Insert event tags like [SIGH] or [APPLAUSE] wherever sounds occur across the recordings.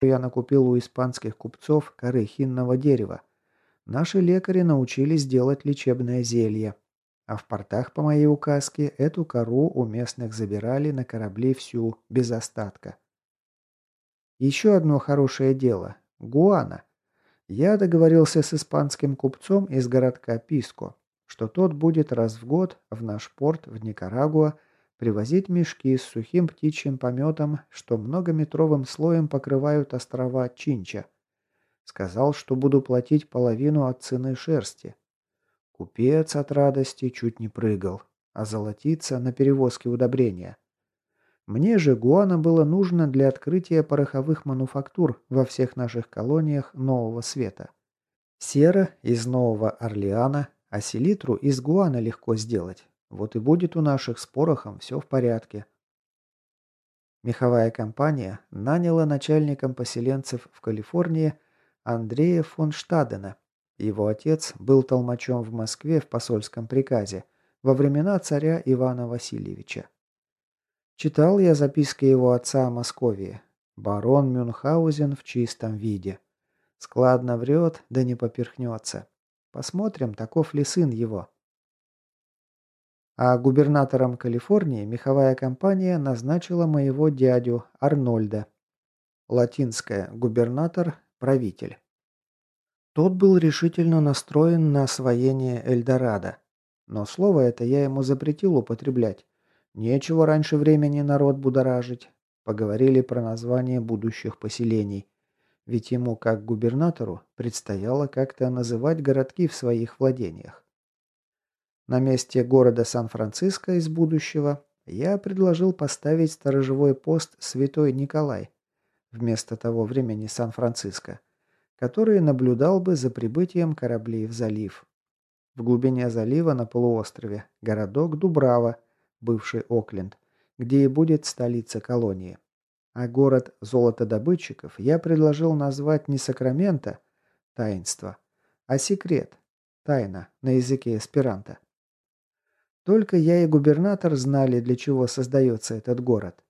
Я накупил у испанских купцов коры хинного дерева. Наши лекари научились делать лечебное зелье. А в портах, по моей указке, эту кору у местных забирали на корабли всю, без остатка. Еще одно хорошее дело – гуана. Я договорился с испанским купцом из городка Писко, что тот будет раз в год в наш порт в Никарагуа привозить мешки с сухим птичьим пометом, что многометровым слоем покрывают острова Чинча. Сказал, что буду платить половину от цены шерсти. Купец от радости чуть не прыгал, а золотиться на перевозке удобрения. Мне же гуана было нужно для открытия пороховых мануфактур во всех наших колониях Нового Света. Сера из Нового Орлеана, а селитру из гуана легко сделать. Вот и будет у наших с порохом все в порядке. Меховая компания наняла начальником поселенцев в Калифорнии Андрея фон Штадена. Его отец был толмачом в Москве в посольском приказе во времена царя Ивана Васильевича. Читал я записки его отца о Московии. Барон Мюнхаузен в чистом виде. Складно врет, да не поперхнется. Посмотрим, таков ли сын его. А губернатором Калифорнии меховая компания назначила моего дядю Арнольда. Латинское «губернатор» – правитель. Тот был решительно настроен на освоение Эльдорадо. Но слово это я ему запретил употреблять. Нечего раньше времени народ будоражить. Поговорили про название будущих поселений. Ведь ему, как губернатору, предстояло как-то называть городки в своих владениях. На месте города Сан-Франциско из будущего я предложил поставить сторожевой пост Святой Николай вместо того времени Сан-Франциско, который наблюдал бы за прибытием кораблей в залив. В глубине залива на полуострове городок Дубрава, бывший Окленд, где и будет столица колонии. А город золотодобытчиков я предложил назвать не Сакрамента, таинство, а секрет, тайна на языке эсперанто. Только я и губернатор знали, для чего создается этот город.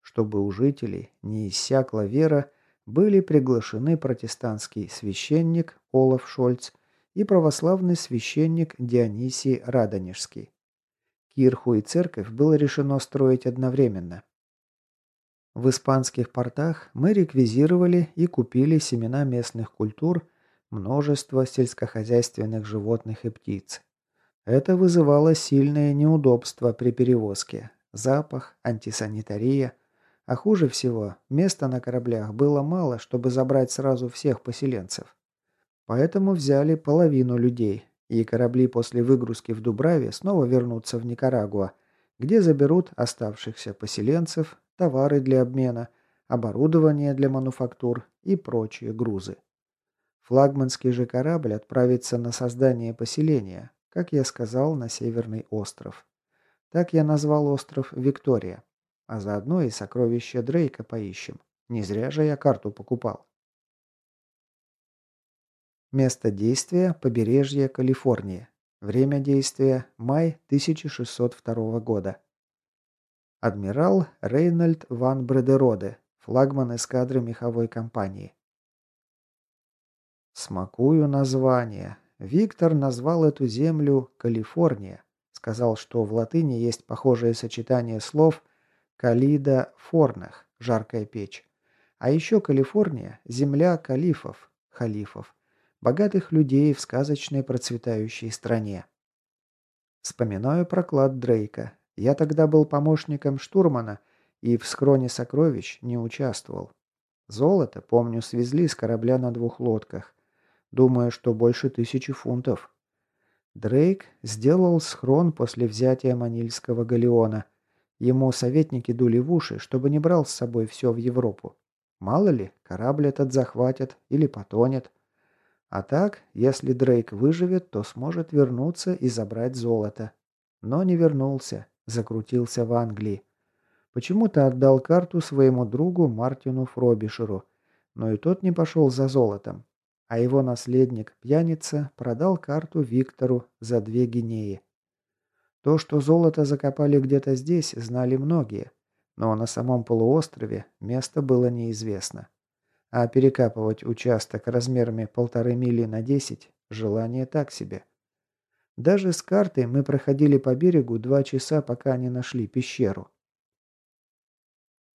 Чтобы у жителей не иссякла вера, были приглашены протестантский священник Олаф Шольц и православный священник Дионисий Радонежский. Кирху и церковь было решено строить одновременно. В испанских портах мы реквизировали и купили семена местных культур, множество сельскохозяйственных животных и птиц. Это вызывало сильное неудобство при перевозке. Запах, антисанитария. А хуже всего, места на кораблях было мало, чтобы забрать сразу всех поселенцев. Поэтому взяли половину людей, и корабли после выгрузки в Дубраве снова вернутся в Никарагуа, где заберут оставшихся поселенцев, товары для обмена, оборудование для мануфактур и прочие грузы. Флагманский же корабль отправится на создание поселения, как я сказал, на Северный остров. Так я назвал остров Виктория. А заодно и сокровища Дрейка поищем. Не зря же я карту покупал. Место действия – побережье Калифорнии. Время действия – май 1602 года. Адмирал Рейнольд ван Бредероде, флагман эскадры меховой компании. Смакую название. Виктор назвал эту землю Калифорния. Сказал, что в латыни есть похожее сочетание слов «калида форнах» – «жаркая печь». А еще Калифорния – земля калифов, халифов, богатых людей в сказочной процветающей стране. Вспоминаю проклад Дрейка. Я тогда был помощником штурмана и в схроне сокровищ не участвовал. Золото, помню, свезли с корабля на двух лодках думая, что больше тысячи фунтов. Дрейк сделал схрон после взятия Манильского галеона. Ему советники дули в уши, чтобы не брал с собой все в Европу. Мало ли, корабль этот захватят или потонет. А так, если Дрейк выживет, то сможет вернуться и забрать золото. Но не вернулся, закрутился в Англии. Почему-то отдал карту своему другу Мартину Фробишеру, но и тот не пошел за золотом, а его наследник, пьяница, продал карту Виктору за две гинеи. То, что золото закопали где-то здесь, знали многие, но на самом полуострове место было неизвестно. А перекапывать участок размерами полторы мили на десять – желание так себе. Даже с картой мы проходили по берегу два часа, пока не нашли пещеру.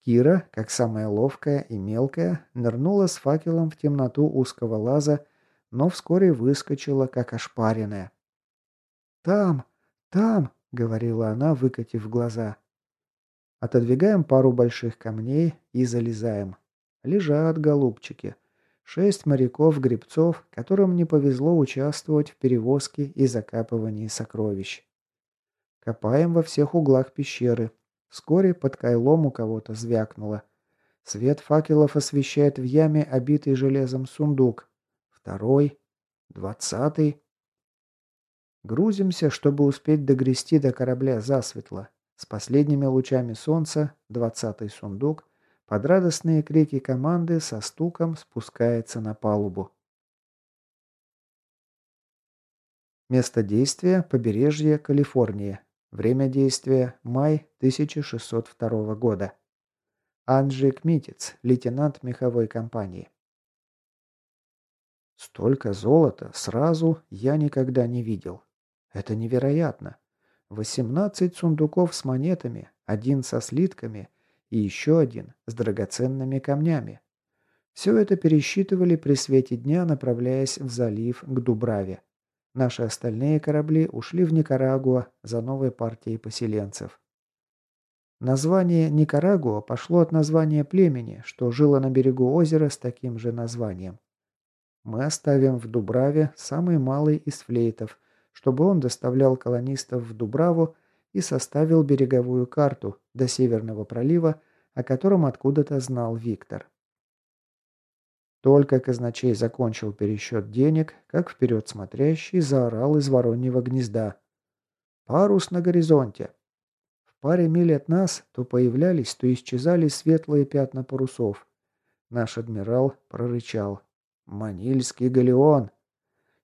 Кира, как самая ловкая и мелкая, нырнула с факелом в темноту узкого лаза, но вскоре выскочила, как ошпаренная. «Там! Там!» — говорила она, выкатив глаза. Отодвигаем пару больших камней и залезаем. Лежат голубчики. Шесть моряков-гребцов, которым не повезло участвовать в перевозке и закапывании сокровищ. Копаем во всех углах пещеры, Вскоре под кайлом у кого-то звякнуло. Свет факелов освещает в яме обитый железом сундук. Второй. Двадцатый. Грузимся, чтобы успеть догрести до корабля засветло. С последними лучами солнца двадцатый сундук под радостные крики команды со стуком спускается на палубу. Место действия – побережье Калифорнии, Время действия – май 1602 года. Анжик Митец, лейтенант меховой компании. Столько золота сразу я никогда не видел. Это невероятно. 18 сундуков с монетами, один со слитками и еще один с драгоценными камнями. Все это пересчитывали при свете дня, направляясь в залив к Дубраве. Наши остальные корабли ушли в Никарагуа за новой партией поселенцев. Название Никарагуа пошло от названия племени, что жило на берегу озера с таким же названием. Мы оставим в Дубраве самый малый из флейтов, чтобы он доставлял колонистов в Дубраву и составил береговую карту до Северного пролива, о котором откуда-то знал Виктор. Только казначей закончил пересчет денег, как вперед смотрящий заорал из вороньего гнезда. «Парус на горизонте!» В паре миль от нас то появлялись, то исчезали светлые пятна парусов. Наш адмирал прорычал «Манильский галеон!»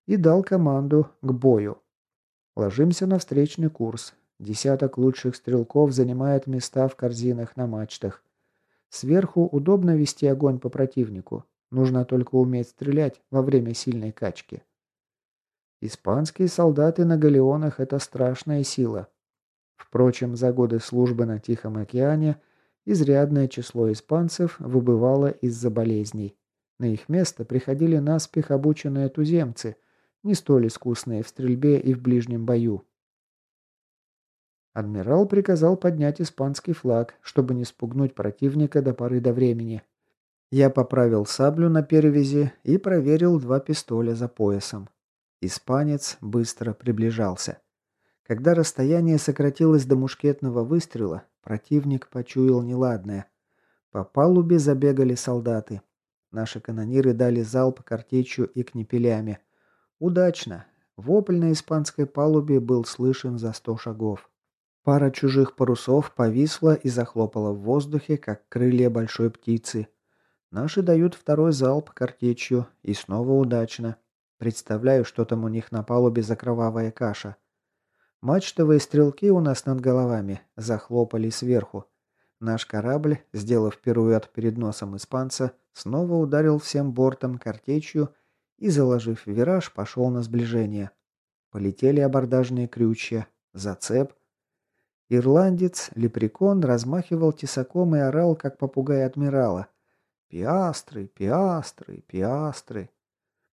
и дал команду к бою. Ложимся на встречный курс. Десяток лучших стрелков занимает места в корзинах на мачтах. Сверху удобно вести огонь по противнику, Нужно только уметь стрелять во время сильной качки. Испанские солдаты на галеонах – это страшная сила. Впрочем, за годы службы на Тихом океане изрядное число испанцев выбывало из-за болезней. На их место приходили наспех обученные туземцы, не столь искусные в стрельбе и в ближнем бою. Адмирал приказал поднять испанский флаг, чтобы не спугнуть противника до поры до времени, я поправил саблю на перевязи и проверил два пистоля за поясом. Испанец быстро приближался. Когда расстояние сократилось до мушкетного выстрела, противник почуял неладное. По палубе забегали солдаты. Наши канониры дали залп картечью и кнепелями. Удачно. Вопль на испанской палубе был слышен за сто шагов. Пара чужих парусов повисла и захлопала в воздухе, как крылья большой птицы – Наши дают второй залп картечью, и снова удачно. Представляю, что там у них на палубе за кровавая каша. Мачтовые стрелки у нас над головами захлопали сверху. Наш корабль, сделав пируэт перед носом испанца, снова ударил всем бортом картечью и, заложив вираж, пошел на сближение. Полетели абордажные крючья, зацеп. Ирландец, лепрекон, размахивал тесаком и орал, как попугай адмирала, Пиастры, пиастры, пиастры.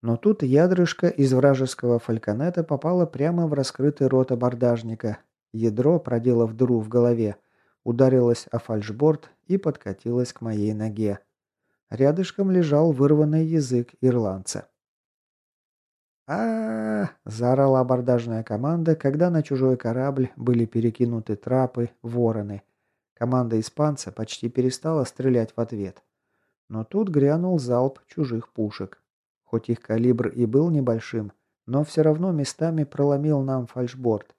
Но тут ядрышко из вражеского фальконета попало прямо в раскрытый рот абордажника. Ядро, проделав дыру в голове, ударилось о фальшборд и подкатилось к моей ноге. Рядышком лежал вырванный язык ирландца. а, -а, -а заорала абордажная команда, когда на чужой корабль были перекинуты трапы, вороны. Команда испанца почти перестала стрелять в ответ. Но тут грянул залп чужих пушек. Хоть их калибр и был небольшим, но все равно местами проломил нам фальшборд.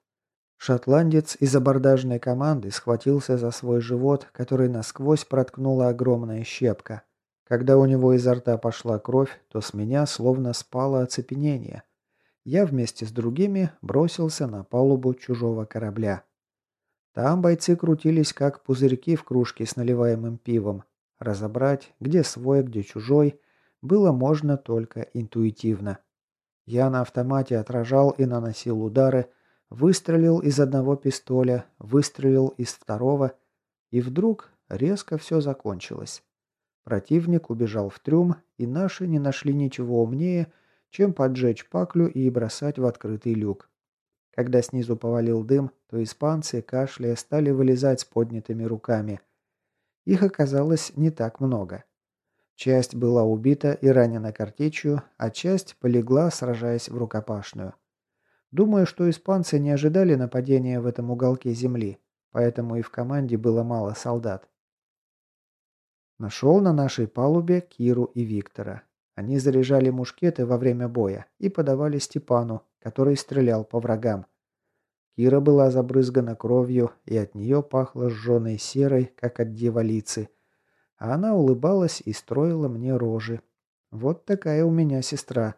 Шотландец из абордажной команды схватился за свой живот, который насквозь проткнула огромная щепка. Когда у него изо рта пошла кровь, то с меня словно спало оцепенение. Я вместе с другими бросился на палубу чужого корабля. Там бойцы крутились, как пузырьки в кружке с наливаемым пивом, Разобрать, где свой, где чужой, было можно только интуитивно. Я на автомате отражал и наносил удары, выстрелил из одного пистоля, выстрелил из второго, и вдруг резко все закончилось. Противник убежал в трюм, и наши не нашли ничего умнее, чем поджечь паклю и бросать в открытый люк. Когда снизу повалил дым, то испанцы, кашляя, стали вылезать с поднятыми руками – их оказалось не так много. Часть была убита и ранена картечью, а часть полегла, сражаясь в рукопашную. Думаю, что испанцы не ожидали нападения в этом уголке земли, поэтому и в команде было мало солдат. Нашел на нашей палубе Киру и Виктора. Они заряжали мушкеты во время боя и подавали Степану, который стрелял по врагам. Кира была забрызгана кровью, и от нее пахло сжженной серой, как от дьяволицы. А она улыбалась и строила мне рожи. Вот такая у меня сестра.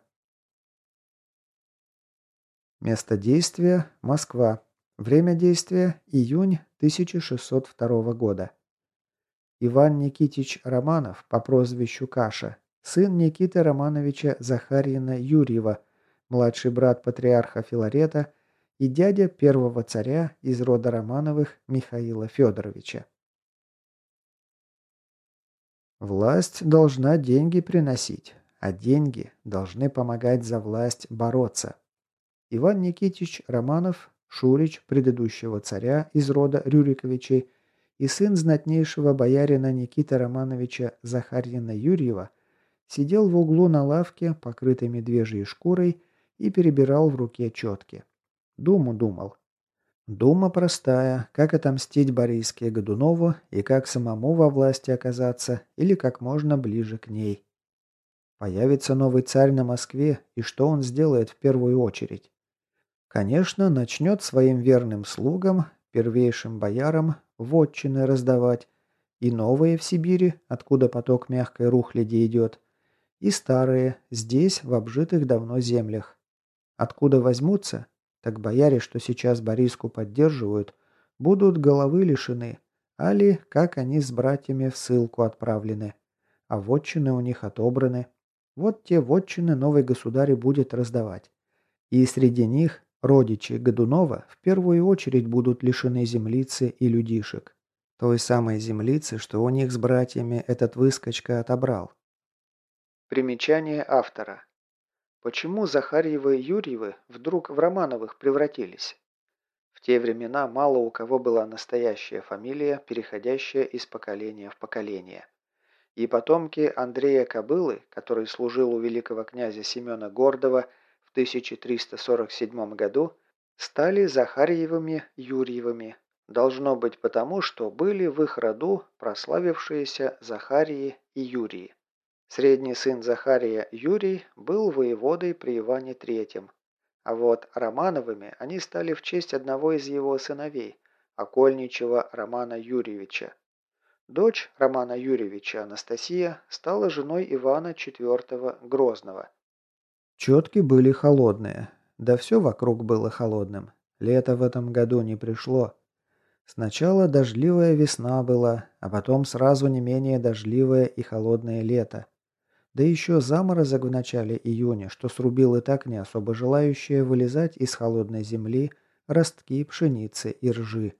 Место действия – Москва. Время действия – июнь 1602 года. Иван Никитич Романов по прозвищу Каша, сын Никиты Романовича Захарьина Юрьева, младший брат патриарха Филарета – и дядя первого царя из рода Романовых Михаила Федоровича. Власть должна деньги приносить, а деньги должны помогать за власть бороться. Иван Никитич Романов, Шурич предыдущего царя из рода Рюриковичей и сын знатнейшего боярина Никита Романовича Захарьина-Юрьева сидел в углу на лавке, покрытой медвежьей шкурой, и перебирал в руке четки. Думу думал. Дума простая, как отомстить Бориске Годунову и как самому во власти оказаться или как можно ближе к ней. Появится новый царь на Москве, и что он сделает в первую очередь? Конечно, начнет своим верным слугам, первейшим боярам, вотчины раздавать, и новые в Сибири, откуда поток мягкой рухляди идет, и старые, здесь, в обжитых давно землях. Откуда возьмутся, так бояре, что сейчас Бориску поддерживают, будут головы лишены, али как они с братьями в ссылку отправлены. А вотчины у них отобраны. Вот те вотчины новый государь будет раздавать. И среди них родичи Годунова в первую очередь будут лишены землицы и людишек. Той самой землицы, что у них с братьями этот выскочка отобрал. Примечание автора. Почему Захарьевы и Юрьевы вдруг в Романовых превратились? В те времена мало у кого была настоящая фамилия, переходящая из поколения в поколение. И потомки Андрея Кобылы, который служил у великого князя Семена Гордова в 1347 году, стали Захарьевыми Юрьевыми. Должно быть потому, что были в их роду прославившиеся Захарии и Юрии. Средний сын Захария Юрий был воеводой при Иване Третьем, а вот Романовыми они стали в честь одного из его сыновей, окольничего Романа Юрьевича. Дочь Романа Юрьевича Анастасия стала женой Ивана IV Грозного. Четки были холодные. Да все вокруг было холодным. Лето в этом году не пришло. Сначала дождливая весна была, а потом сразу не менее дождливое и холодное лето. Да еще заморозок в начале июня, что срубил и так не особо желающие вылезать из холодной земли ростки пшеницы и ржи.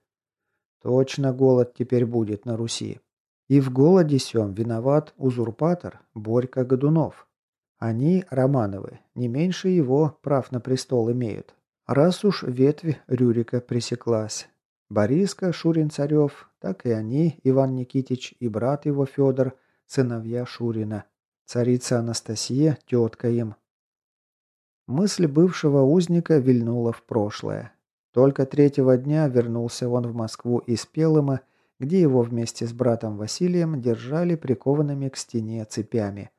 Точно голод теперь будет на Руси. И в голоде сём виноват узурпатор Борька Годунов. Они, Романовы, не меньше его прав на престол имеют. Раз уж ветвь Рюрика пресеклась. Бориска Шурин-Царев, так и они, Иван Никитич и брат его Федор, сыновья Шурина. Царица Анастасия, тетка им. Мысль бывшего узника вильнула в прошлое. Только третьего дня вернулся он в Москву из Пелыма, где его вместе с братом Василием держали прикованными к стене цепями.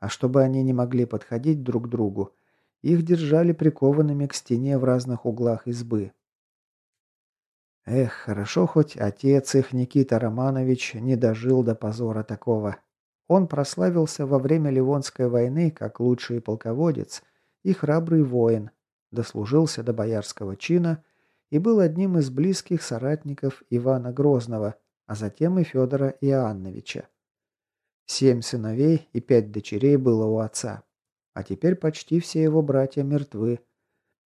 А чтобы они не могли подходить друг к другу, их держали прикованными к стене в разных углах избы. Эх, хорошо хоть отец их, Никита Романович, не дожил до позора такого. Он прославился во время Ливонской войны как лучший полководец и храбрый воин, дослужился до боярского чина и был одним из близких соратников Ивана Грозного, а затем и Федора Иоанновича. Семь сыновей и пять дочерей было у отца, а теперь почти все его братья мертвы.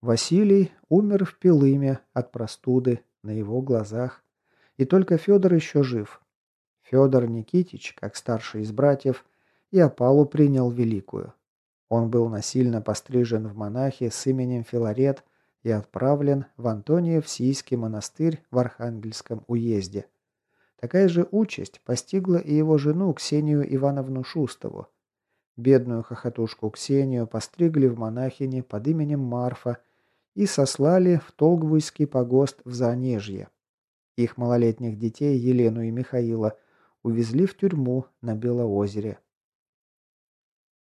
Василий умер в Пилыме от простуды на его глазах, и только Федор еще жив – Федор Никитич, как старший из братьев, и опалу принял великую. Он был насильно пострижен в монахи с именем Филарет и отправлен в Антониев-Сийский монастырь в Архангельском уезде. Такая же участь постигла и его жену Ксению Ивановну Шустову. Бедную хохотушку Ксению постригли в монахини под именем Марфа и сослали в Толгвуйский погост в Занежье. Их малолетних детей Елену и Михаила – увезли в тюрьму на Белоозере.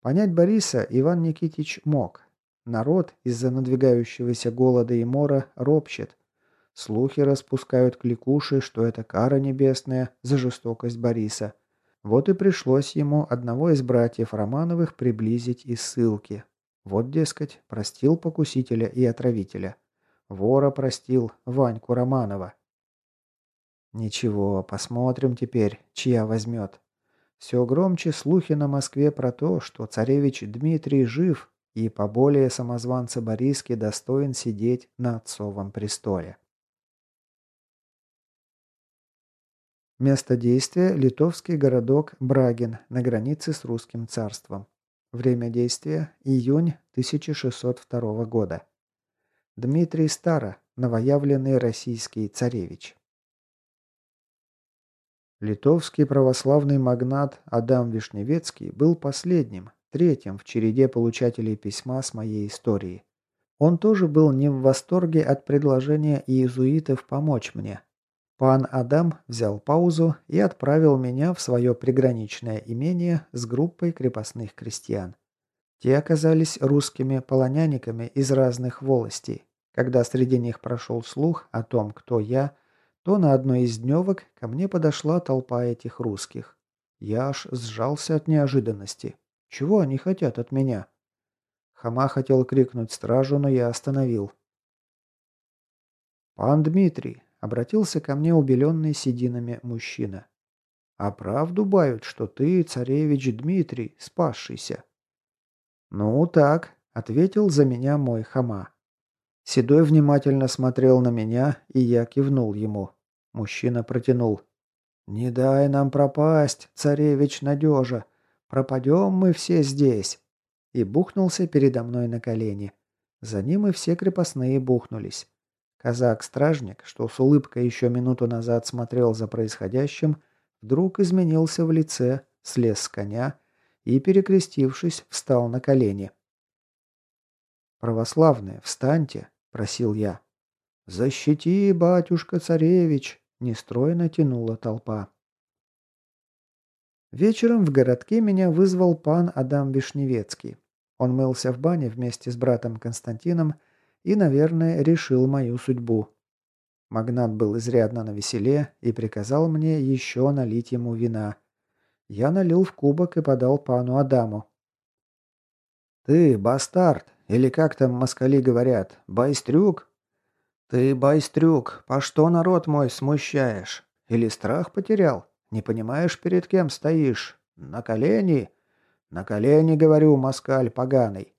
Понять Бориса Иван Никитич мог. Народ из-за надвигающегося голода и мора ропщет. Слухи распускают кликуши, что это кара небесная за жестокость Бориса. Вот и пришлось ему одного из братьев Романовых приблизить из ссылки. Вот, дескать, простил покусителя и отравителя. Вора простил Ваньку Романова. Ничего, посмотрим теперь, чья возьмет. Все громче слухи на Москве про то, что царевич Дмитрий жив и поболее самозванца Бориски достоин сидеть на отцовом престоле. Место действия – литовский городок Брагин на границе с русским царством. Время действия – июнь 1602 года. Дмитрий Старо, новоявленный российский царевич. Литовский православный магнат Адам Вишневецкий был последним, третьим в череде получателей письма с моей истории. Он тоже был не в восторге от предложения иезуитов помочь мне. Пан Адам взял паузу и отправил меня в свое приграничное имение с группой крепостных крестьян. Те оказались русскими полоняниками из разных волостей. Когда среди них прошел слух о том, кто я – то на одной из дневок ко мне подошла толпа этих русских. Я аж сжался от неожиданности. Чего они хотят от меня? Хама хотел крикнуть стражу, но я остановил. «Пан Дмитрий», — обратился ко мне убеленный сединами мужчина. «А правду бают, что ты, царевич Дмитрий, спасшийся?» «Ну так», — ответил за меня мой хама. Седой внимательно смотрел на меня, и я кивнул ему. Мужчина протянул. «Не дай нам пропасть, царевич надежа! Пропадем мы все здесь!» И бухнулся передо мной на колени. За ним и все крепостные бухнулись. Казак-стражник, что с улыбкой еще минуту назад смотрел за происходящим, вдруг изменился в лице, слез с коня и, перекрестившись, встал на колени. «Православные, встаньте!» – просил я. «Защити, батюшка-царевич!» – нестройно тянула толпа. Вечером в городке меня вызвал пан Адам Вишневецкий. Он мылся в бане вместе с братом Константином и, наверное, решил мою судьбу. Магнат был изрядно навеселе и приказал мне еще налить ему вина. Я налил в кубок и подал пану Адаму. «Ты, бастард, или как там москали говорят, байстрюк?» «Ты, байстрюк, по что народ мой смущаешь? Или страх потерял? Не понимаешь, перед кем стоишь? На колени? На колени, говорю, москаль поганый!»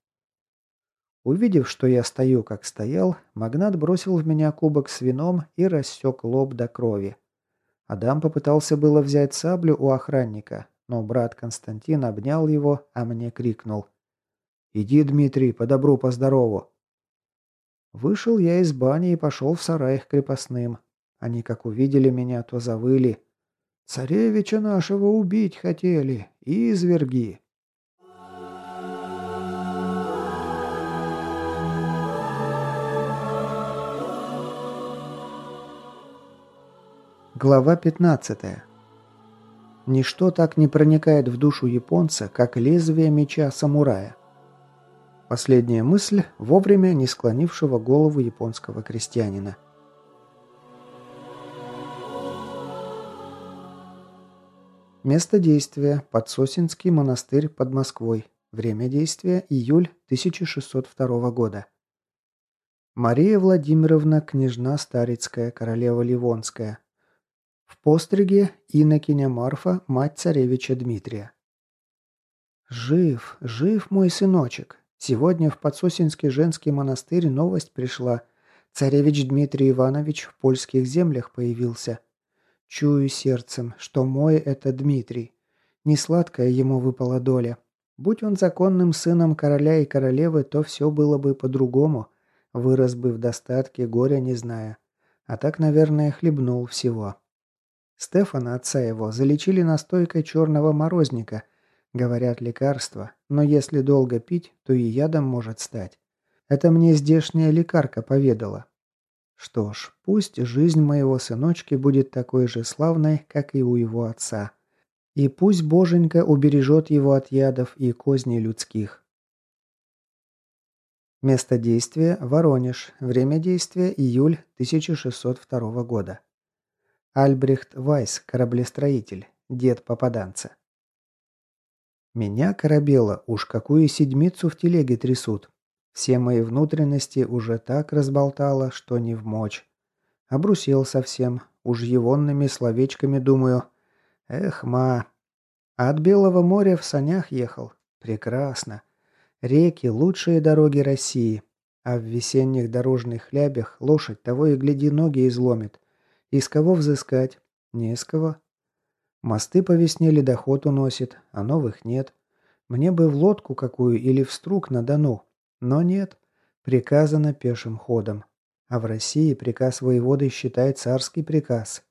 Увидев, что я стою, как стоял, магнат бросил в меня кубок с вином и рассек лоб до крови. Адам попытался было взять саблю у охранника, но брат Константин обнял его, а мне крикнул. «Иди, Дмитрий, по добру, по здорову!» Вышел я из бани и пошел в сарай к крепостным. Они как увидели меня, то завыли. «Царевича нашего убить хотели! и Изверги!» Глава 15. Ничто так не проникает в душу японца, как лезвие меча самурая. Последняя мысль вовремя не склонившего голову японского крестьянина. Место действия – Подсосинский монастырь под Москвой. Время действия – июль 1602 года. Мария Владимировна, княжна Старицкая, королева Ливонская. В постриге инокиня Марфа, мать царевича Дмитрия. «Жив, жив мой сыночек!» Сегодня в Подсосинский женский монастырь новость пришла. Царевич Дмитрий Иванович в польских землях появился. Чую сердцем, что мой это Дмитрий. Несладкая ему выпала доля. Будь он законным сыном короля и королевы, то все было бы по-другому. Вырос бы в достатке, горя не зная. А так, наверное, хлебнул всего. Стефана, отца его, залечили настойкой черного морозника. Говорят, лекарство но если долго пить, то и ядом может стать. Это мне здешняя лекарка поведала. Что ж, пусть жизнь моего сыночки будет такой же славной, как и у его отца. И пусть боженька убережет его от ядов и козней людских. Место действия – Воронеж. Время действия – июль 1602 года. Альбрехт Вайс, кораблестроитель, дед попаданца. Меня корабело, уж какую седмицу в телеге трясут. Все мои внутренности уже так разболтало, что не в мочь. Обрусел совсем, уж егонными словечками думаю. Эх, ма. А от Белого моря в санях ехал. Прекрасно. Реки – лучшие дороги России. А в весенних дорожных хлябях лошадь того и гляди ноги изломит. Из кого взыскать? Не из кого. Мосты по весне ледоход уносит, а новых нет. Мне бы в лодку какую или в струк на Дону. Но нет. Приказано пешим ходом. А в России приказ воеводы считает царский приказ.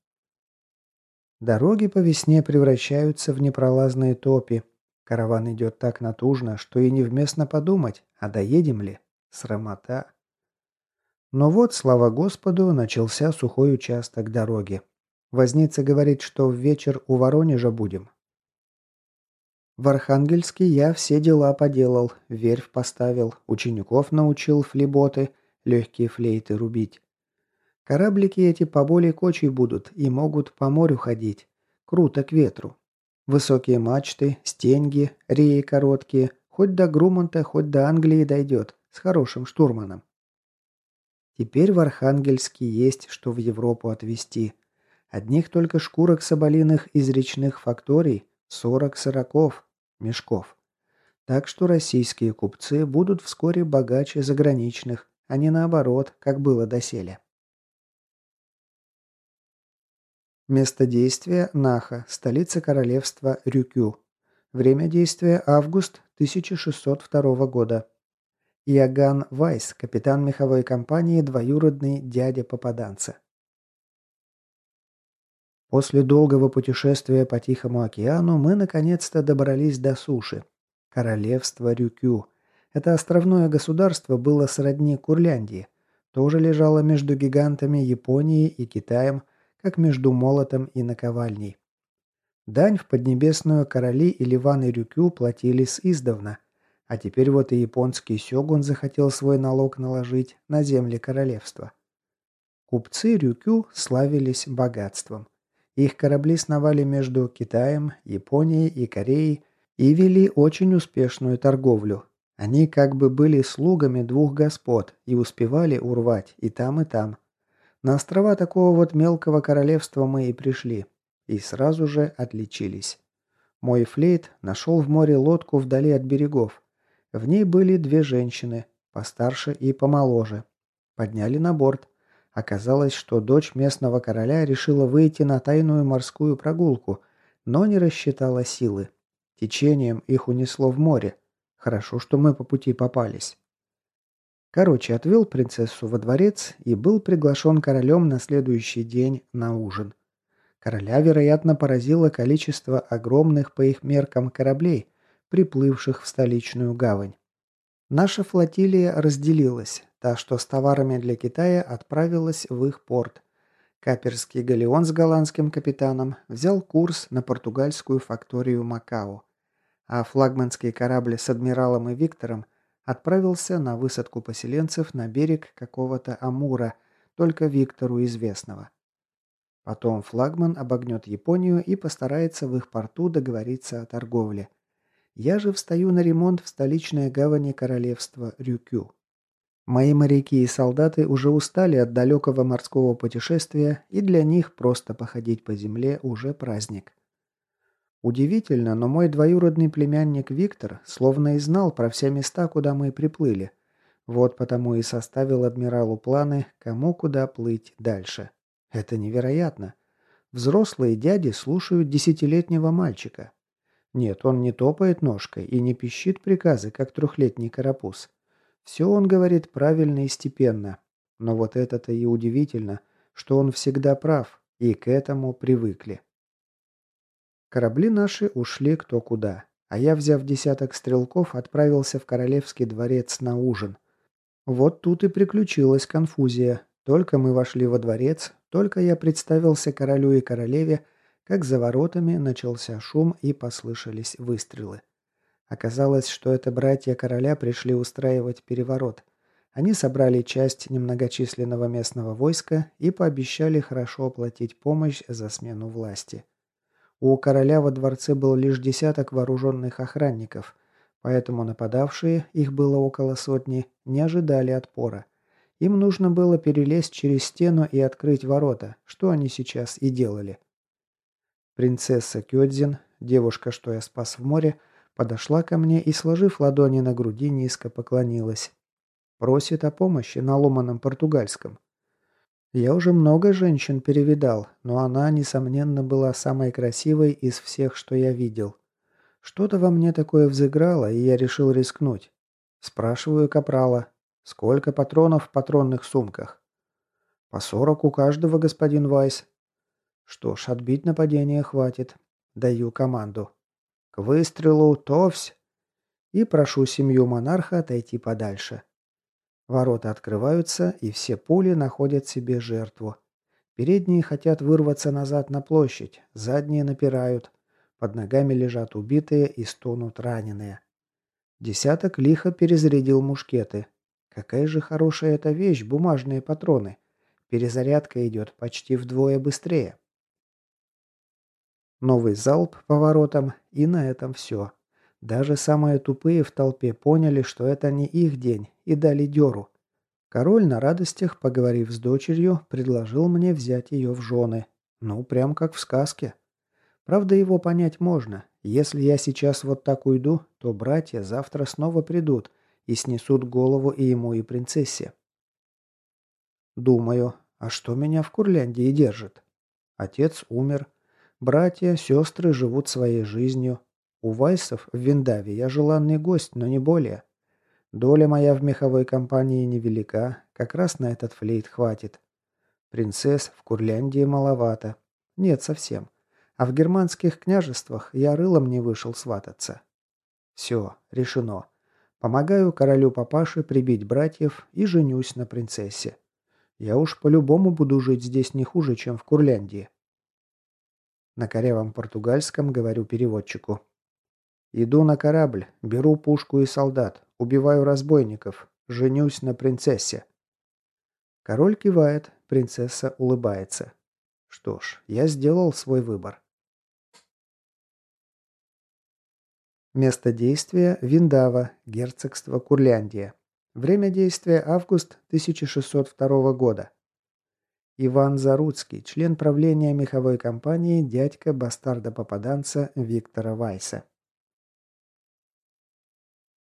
Дороги по весне превращаются в непролазные топи. Караван идет так натужно, что и невместно подумать, а доедем ли? Срамота. Но вот, слава Господу, начался сухой участок дороги. Возница говорит, что в вечер у Воронежа будем. В Архангельске я все дела поделал, верфь поставил, учеников научил флеботы, легкие флейты рубить. Кораблики эти поболее кочей будут и могут по морю ходить. Круто к ветру. Высокие мачты, стенги, реи короткие, хоть до Грумонта, хоть до Англии дойдет, с хорошим штурманом. Теперь в Архангельске есть, что в Европу отвезти. Одних только шкурок соболиных из речных факторий 40 сороков мешков. Так что российские купцы будут вскоре богаче заграничных, а не наоборот, как было доселе. Место действия – Наха, столица королевства Рюкю. Время действия – август 1602 года. Яган Вайс, капитан меховой компании, двоюродный дядя попаданца. После долгого путешествия по Тихому океану мы наконец-то добрались до суши. Королевство Рюкю. Это островное государство было сродни Курляндии. Тоже лежало между гигантами Японии и Китаем, как между молотом и наковальней. Дань в Поднебесную короли и Ливан и Рюкю платили с издавна. А теперь вот и японский сёгун захотел свой налог наложить на земли королевства. Купцы Рюкю славились богатством – их корабли сновали между Китаем, Японией и Кореей и вели очень успешную торговлю. Они как бы были слугами двух господ и успевали урвать и там, и там. На острова такого вот мелкого королевства мы и пришли. И сразу же отличились. Мой флейт нашел в море лодку вдали от берегов. В ней были две женщины, постарше и помоложе. Подняли на борт. Оказалось, что дочь местного короля решила выйти на тайную морскую прогулку, но не рассчитала силы. Течением их унесло в море. Хорошо, что мы по пути попались. Короче, отвел принцессу во дворец и был приглашен королем на следующий день на ужин. Короля, вероятно, поразило количество огромных по их меркам кораблей, приплывших в столичную гавань. Наша флотилия разделилась так что с товарами для Китая отправилась в их порт. Каперский галеон с голландским капитаном взял курс на португальскую факторию Макао, а флагманский корабль с адмиралом и Виктором отправился на высадку поселенцев на берег какого-то Амура, только Виктору известного. Потом флагман обогнет Японию и постарается в их порту договориться о торговле. Я же встаю на ремонт в столичное гавани королевства Рюкю. Мои моряки и солдаты уже устали от далекого морского путешествия, и для них просто походить по земле уже праздник. Удивительно, но мой двоюродный племянник Виктор словно и знал про все места, куда мы приплыли. Вот потому и составил адмиралу планы, кому куда плыть дальше. Это невероятно. Взрослые дяди слушают десятилетнего мальчика. Нет, он не топает ножкой и не пищит приказы, как трехлетний карапуз. Все он говорит правильно и степенно. Но вот это-то и удивительно, что он всегда прав, и к этому привыкли. Корабли наши ушли кто куда, а я, взяв десяток стрелков, отправился в Королевский дворец на ужин. Вот тут и приключилась конфузия. Только мы вошли во дворец, только я представился королю и королеве, как за воротами начался шум и послышались выстрелы. Оказалось, что это братья короля пришли устраивать переворот. Они собрали часть немногочисленного местного войска и пообещали хорошо оплатить помощь за смену власти. У короля во дворце был лишь десяток вооруженных охранников, поэтому нападавшие, их было около сотни, не ожидали отпора. Им нужно было перелезть через стену и открыть ворота, что они сейчас и делали. Принцесса Кёдзин, девушка, что я спас в море, подошла ко мне и, сложив ладони на груди, низко поклонилась. Просит о помощи на ломаном португальском. Я уже много женщин перевидал, но она, несомненно, была самой красивой из всех, что я видел. Что-то во мне такое взыграло, и я решил рискнуть. Спрашиваю Капрала, сколько патронов в патронных сумках? По сорок у каждого, господин Вайс. Что ж, отбить нападение хватит. Даю команду. К выстрелу, товсь!» И прошу семью монарха отойти подальше. Ворота открываются, и все пули находят себе жертву. Передние хотят вырваться назад на площадь, задние напирают. Под ногами лежат убитые и стонут раненые. Десяток лихо перезарядил мушкеты. Какая же хорошая эта вещь, бумажные патроны. Перезарядка идет почти вдвое быстрее. Новый залп по воротам, и на этом все. Даже самые тупые в толпе поняли, что это не их день, и дали деру. Король на радостях, поговорив с дочерью, предложил мне взять ее в жены. Ну, прям как в сказке. Правда, его понять можно. Если я сейчас вот так уйду, то братья завтра снова придут и снесут голову и ему, и принцессе. Думаю, а что меня в Курляндии держит? Отец умер, Братья, сестры живут своей жизнью. У Вайсов в Виндаве я желанный гость, но не более. Доля моя в меховой компании невелика, как раз на этот флейт хватит. Принцесс в Курляндии маловато. Нет, совсем. А в германских княжествах я рылом не вышел свататься. Все, решено. Помогаю королю-папаше прибить братьев и женюсь на принцессе. Я уж по-любому буду жить здесь не хуже, чем в Курляндии. На корявом португальском говорю переводчику. «Иду на корабль, беру пушку и солдат, убиваю разбойников, женюсь на принцессе». Король кивает, принцесса улыбается. Что ж, я сделал свой выбор. Место действия – Виндава, герцогство Курляндия. Время действия – август 1602 года. Иван Заруцкий, член правления меховой компании «Дядька бастарда-попаданца» Виктора Вайса.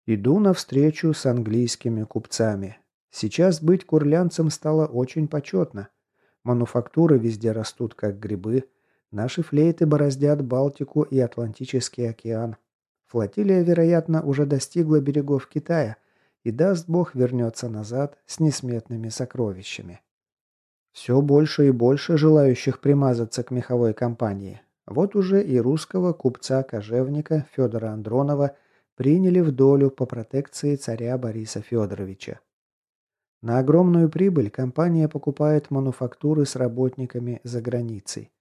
Иду навстречу с английскими купцами. Сейчас быть курлянцем стало очень почетно. Мануфактуры везде растут, как грибы. Наши флейты бороздят Балтику и Атлантический океан. Флотилия, вероятно, уже достигла берегов Китая и, даст бог, вернется назад с несметными сокровищами. Все больше и больше желающих примазаться к меховой компании. Вот уже и русского купца-кожевника Федора Андронова приняли в долю по протекции царя Бориса Федоровича. На огромную прибыль компания покупает мануфактуры с работниками за границей.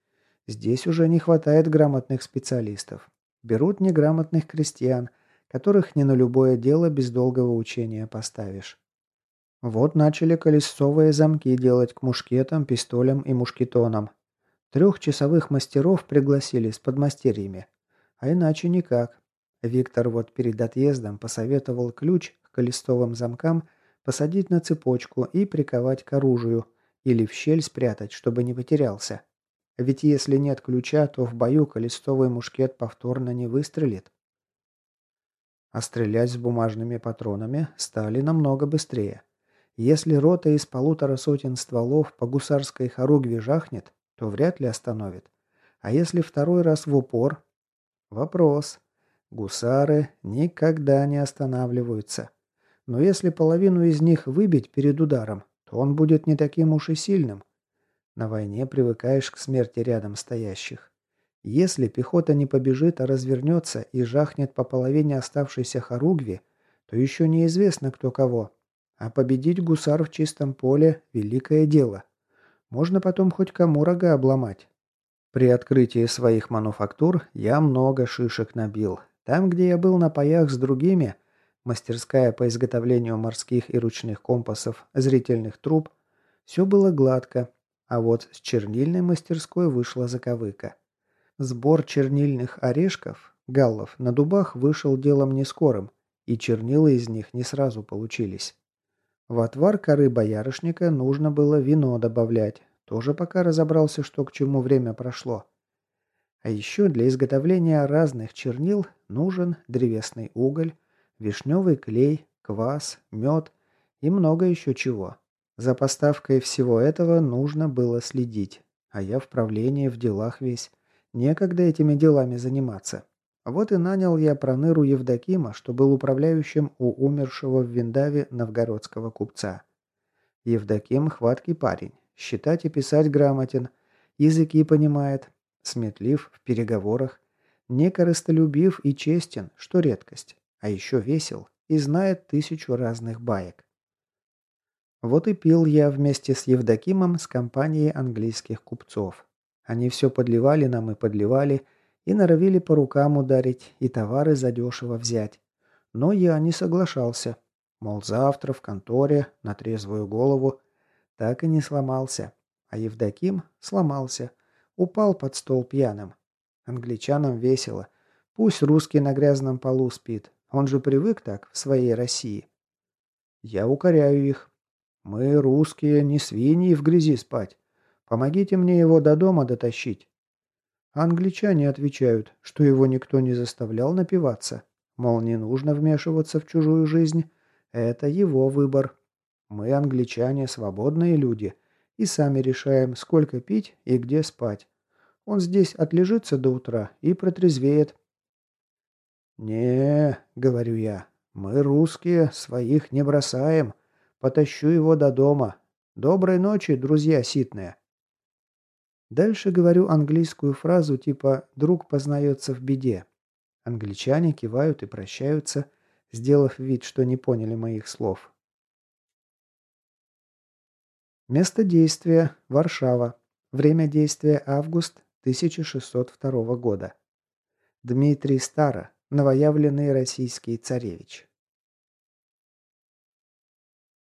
Здесь уже не хватает грамотных специалистов. Берут неграмотных крестьян, которых не на любое дело без долгого учения поставишь. Вот начали колесцовые замки делать к мушкетам, пистолям и мушкетонам. Трех часовых мастеров пригласили с подмастерьями. А иначе никак. Виктор вот перед отъездом посоветовал ключ к колестовым замкам посадить на цепочку и приковать к оружию, или в щель спрятать, чтобы не потерялся. Ведь если нет ключа, то в бою колестовый мушкет повторно не выстрелит. А стрелять с бумажными патронами стали намного быстрее. Если рота из полутора сотен стволов по гусарской хоругве жахнет, то вряд ли остановит. А если второй раз в упор? Вопрос. Гусары никогда не останавливаются. Но если половину из них выбить перед ударом, то он будет не таким уж и сильным. На войне привыкаешь к смерти рядом стоящих. Если пехота не побежит, а развернется и жахнет по половине оставшейся хоругви, то еще неизвестно кто кого, а победить гусар в чистом поле – великое дело. Можно потом хоть кому рога обломать. При открытии своих мануфактур я много шишек набил. Там, где я был на паях с другими, мастерская по изготовлению морских и ручных компасов, зрительных труб, все было гладко, а вот с чернильной мастерской вышла заковыка. Сбор чернильных орешков, галлов, на дубах вышел делом нескорым, и чернила из них не сразу получились. В отвар коры боярышника нужно было вино добавлять. Тоже пока разобрался, что к чему время прошло. А еще для изготовления разных чернил нужен древесный уголь, вишневый клей, квас, мед и много еще чего. За поставкой всего этого нужно было следить, а я в правлении, в делах весь. Некогда этими делами заниматься. А вот и нанял я Проныру Евдокима, что был управляющим у умершего в Виндаве новгородского купца. Евдоким – хваткий парень, считать и писать грамотен, языки понимает, сметлив в переговорах, некорыстолюбив и честен, что редкость, а еще весел и знает тысячу разных баек. Вот и пил я вместе с Евдокимом с компанией английских купцов. Они все подливали нам и подливали – и норовили по рукам ударить и товары задешево взять. Но я не соглашался. Мол, завтра в конторе, на трезвую голову. Так и не сломался. А Евдоким сломался. Упал под стол пьяным. Англичанам весело. Пусть русский на грязном полу спит. Он же привык так в своей России. Я укоряю их. Мы, русские, не свиньи в грязи спать. Помогите мне его до дома дотащить. Англичане отвечают, что его никто не заставлял напиваться. Мол, не нужно вмешиваться в чужую жизнь. Это его выбор. Мы, англичане, свободные люди. И сами решаем, сколько пить и где спать. Он здесь отлежится до утра и протрезвеет. не говорю я, — мы, русские, своих не бросаем. Потащу его до дома. Доброй ночи, друзья ситные. Дальше говорю английскую фразу типа «друг познается в беде». Англичане кивают и прощаются, сделав вид, что не поняли моих слов. Место действия – Варшава. Время действия – август 1602 года. Дмитрий Старо, новоявленный российский царевич.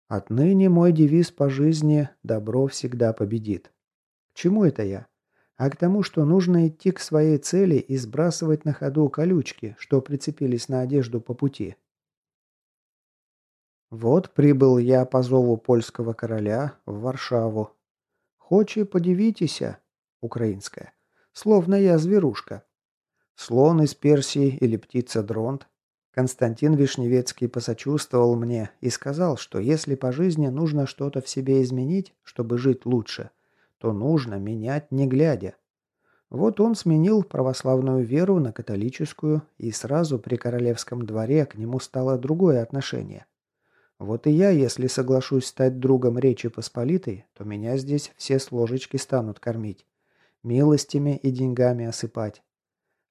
Отныне мой девиз по жизни «Добро всегда победит». Чему это я? А к тому, что нужно идти к своей цели и сбрасывать на ходу колючки, что прицепились на одежду по пути. Вот прибыл я по зову польского короля в Варшаву. «Хочи, подивитеся!» а, — украинская. «Словно я зверушка. Слон из Персии или птица дронт, Константин Вишневецкий посочувствовал мне и сказал, что если по жизни нужно что-то в себе изменить, чтобы жить лучше, то нужно менять не глядя. Вот он сменил православную веру на католическую, и сразу при королевском дворе к нему стало другое отношение. Вот и я, если соглашусь стать другом Речи Посполитой, то меня здесь все с ложечки станут кормить, милостями и деньгами осыпать.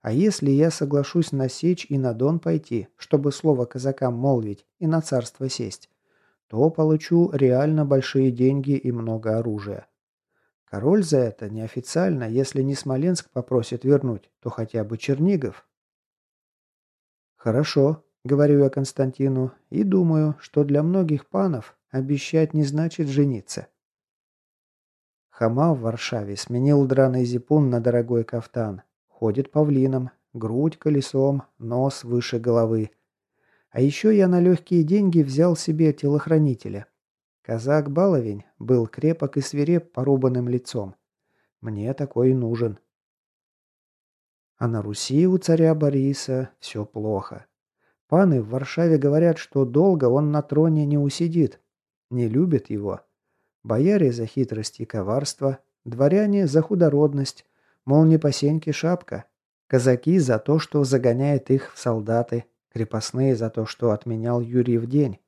А если я соглашусь на сечь и на дон пойти, чтобы слово казакам молвить и на царство сесть, то получу реально большие деньги и много оружия. Король за это неофициально, если не Смоленск попросит вернуть, то хотя бы Чернигов. Хорошо, говорю я Константину, и думаю, что для многих панов обещать не значит жениться. Хама в Варшаве сменил драный зипун на дорогой кафтан. Ходит павлином, грудь колесом, нос выше головы. А еще я на легкие деньги взял себе телохранителя – Казак-баловень был крепок и свиреп порубанным лицом. Мне такой нужен. А на Руси у царя Бориса все плохо. Паны в Варшаве говорят, что долго он на троне не усидит. Не любят его. Бояре за хитрость и коварство, дворяне за худородность, мол, не по шапка. Казаки за то, что загоняет их в солдаты, крепостные за то, что отменял Юрий в день.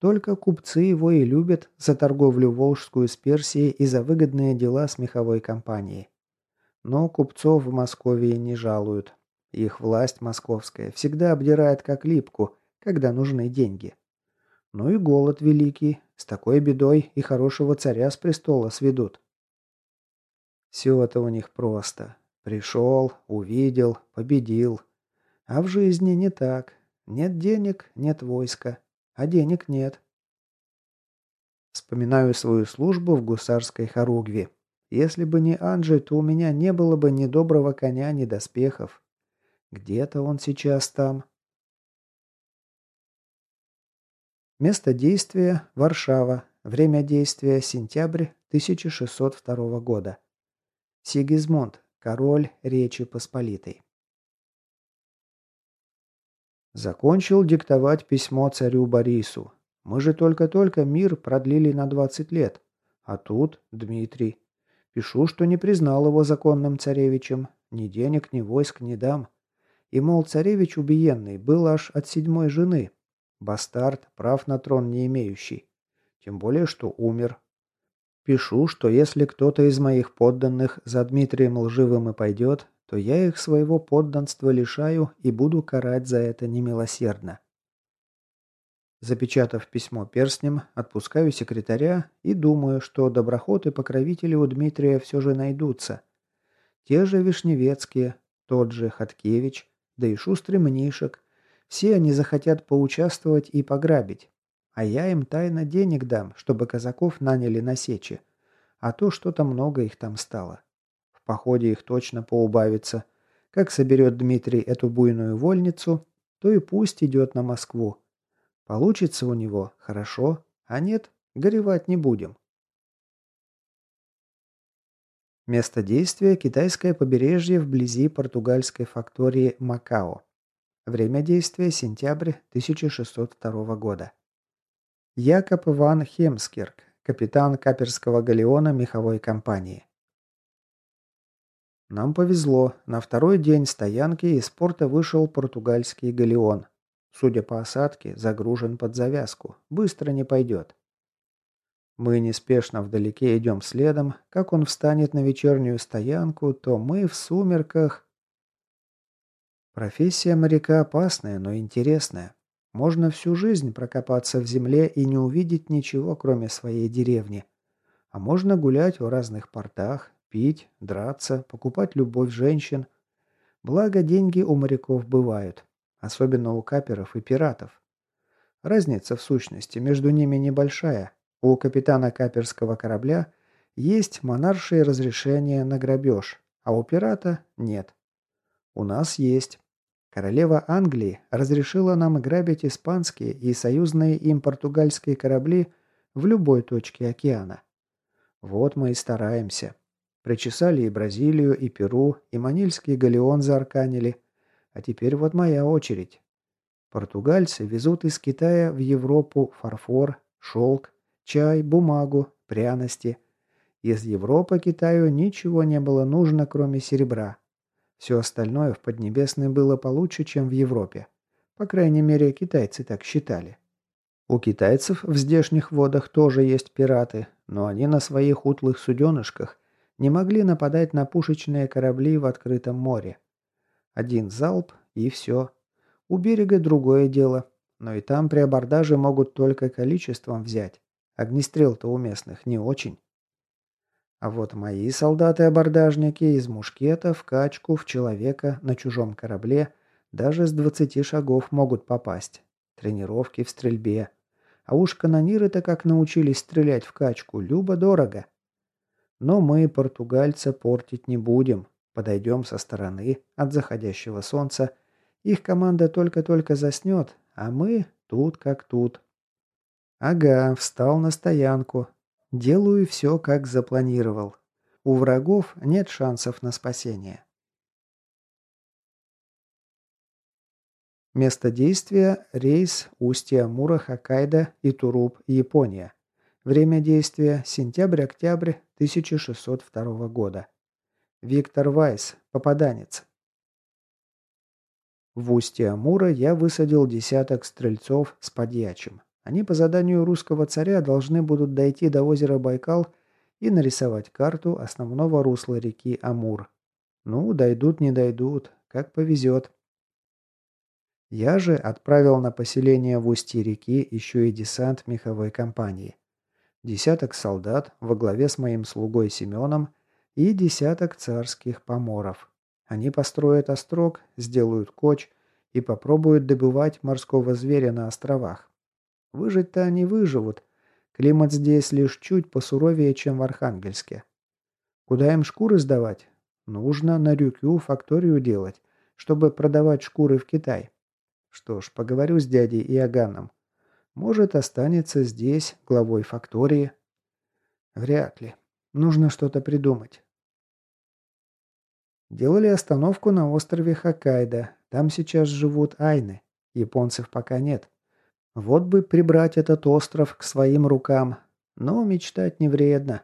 Только купцы его и любят за торговлю Волжскую с Персией и за выгодные дела с меховой компанией. Но купцов в Москве не жалуют. Их власть московская всегда обдирает как липку, когда нужны деньги. Ну и голод великий. С такой бедой и хорошего царя с престола сведут. Все это у них просто. Пришел, увидел, победил. А в жизни не так. Нет денег, нет войска а денег нет. Вспоминаю свою службу в гусарской хоругве. Если бы не Анджи, то у меня не было бы ни доброго коня, ни доспехов. Где-то он сейчас там. Место действия – Варшава. Время действия – сентябрь 1602 года. Сигизмунд, король Речи Посполитой. Закончил диктовать письмо царю Борису. Мы же только-только мир продлили на 20 лет. А тут Дмитрий. Пишу, что не признал его законным царевичем. Ни денег, ни войск не дам. И, мол, царевич убиенный был аж от седьмой жены. Бастард, прав на трон не имеющий. Тем более, что умер. Пишу, что если кто-то из моих подданных за Дмитрием Лживым и пойдет, то я их своего подданства лишаю и буду карать за это немилосердно. Запечатав письмо перстнем, отпускаю секретаря и думаю, что доброход и покровители у Дмитрия все же найдутся. Те же Вишневецкие, тот же Хаткевич, да и шустрый Мнишек. Все они захотят поучаствовать и пограбить. А я им тайно денег дам, чтобы казаков наняли на сечи. А то что-то много их там стало походе их точно поубавится. Как соберет Дмитрий эту буйную вольницу, то и пусть идет на Москву. Получится у него хорошо, а нет, горевать не будем. Место действия – китайское побережье вблизи португальской фактории Макао. Время действия – сентябрь 1602 года. Якоб Ван Хемскерк, капитан Каперского галеона меховой компании. Нам повезло. На второй день стоянки из порта вышел португальский галеон. Судя по осадке, загружен под завязку. Быстро не пойдет. Мы неспешно вдалеке идем следом. Как он встанет на вечернюю стоянку, то мы в сумерках... Профессия моряка опасная, но интересная. Можно всю жизнь прокопаться в земле и не увидеть ничего, кроме своей деревни. А можно гулять в разных портах, Пить, драться, покупать любовь женщин. Благо, деньги у моряков бывают. Особенно у каперов и пиратов. Разница в сущности между ними небольшая. У капитана каперского корабля есть монаршие разрешения на грабеж, а у пирата нет. У нас есть. Королева Англии разрешила нам грабить испанские и союзные им португальские корабли в любой точке океана. Вот мы и стараемся. Причесали и Бразилию, и Перу, и Манильский галеон заарканили. А теперь вот моя очередь. Португальцы везут из Китая в Европу фарфор, шелк, чай, бумагу, пряности. Из Европы Китаю ничего не было нужно, кроме серебра. Все остальное в Поднебесной было получше, чем в Европе. По крайней мере, китайцы так считали. У китайцев в здешних водах тоже есть пираты, но они на своих утлых суденышках не могли нападать на пушечные корабли в открытом море. Один залп и все. У берега другое дело, но и там при абордаже могут только количеством взять. Огнестрел-то у местных не очень. А вот мои солдаты-абордажники из мушкета в качку, в человека, на чужом корабле даже с 20 шагов могут попасть. Тренировки в стрельбе. А уж канониры-то как научились стрелять в качку, любо-дорого. Но мы португальца портить не будем. Подойдем со стороны от заходящего солнца. Их команда только-только заснет, а мы тут как тут. Ага, встал на стоянку. Делаю все, как запланировал. У врагов нет шансов на спасение. Место действия – рейс Устья Амура, Хоккайдо и Туруп, Япония. Время действия – сентябрь-октябрь 1602 года. Виктор Вайс, попаданец. В устье Амура я высадил десяток стрельцов с подьячим. Они по заданию русского царя должны будут дойти до озера Байкал и нарисовать карту основного русла реки Амур. Ну, дойдут, не дойдут, как повезет. Я же отправил на поселение в устье реки еще и десант меховой компании десяток солдат во главе с моим слугой Семеном и десяток царских поморов. Они построят острог, сделают коч и попробуют добывать морского зверя на островах. Выжить-то они выживут. Климат здесь лишь чуть посуровее, чем в Архангельске. Куда им шкуры сдавать? Нужно на Рюкю факторию делать, чтобы продавать шкуры в Китай. Что ж, поговорю с дядей Иоганном. Может, останется здесь, главой фактории. Вряд ли. Нужно что-то придумать. Делали остановку на острове Хоккайдо. Там сейчас живут айны. Японцев пока нет. Вот бы прибрать этот остров к своим рукам. Но мечтать не вредно.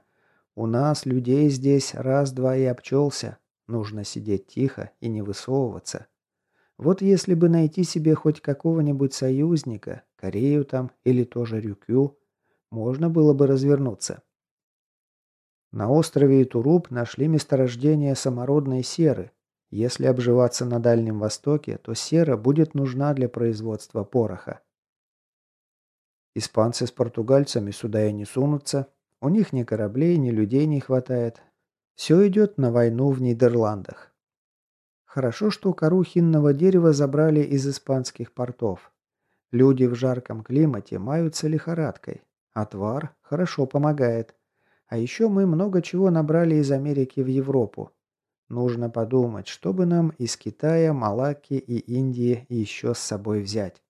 У нас людей здесь раз-два и обчелся. Нужно сидеть тихо и не высовываться. Вот если бы найти себе хоть какого-нибудь союзника, Корею там или тоже Рюкю, можно было бы развернуться. На острове Итуруп нашли месторождение самородной серы. Если обживаться на Дальнем Востоке, то сера будет нужна для производства пороха. Испанцы с португальцами сюда и не сунутся. У них ни кораблей, ни людей не хватает. Все идет на войну в Нидерландах. Хорошо, что кору хинного дерева забрали из испанских портов. Люди в жарком климате маются лихорадкой. Отвар хорошо помогает. А еще мы много чего набрали из Америки в Европу. Нужно подумать, что бы нам из Китая, Малаки и Индии еще с собой взять.